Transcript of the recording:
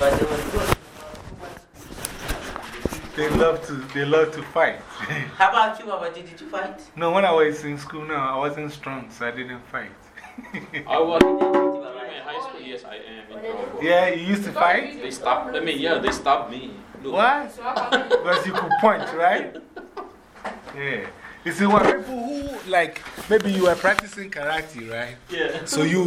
I did. They love to, they love to fight. How about you, Baba? Did you fight? No, when I was in school, no, I wasn't strong, so I didn't fight. I was in high school, yes, I am. Yeah, you used to fight? They stopped, I mean, yeah, they stopped me. What? because you could point, right? Yeah. You see, when people who, like, maybe you were practicing karate, right? Yeah. So you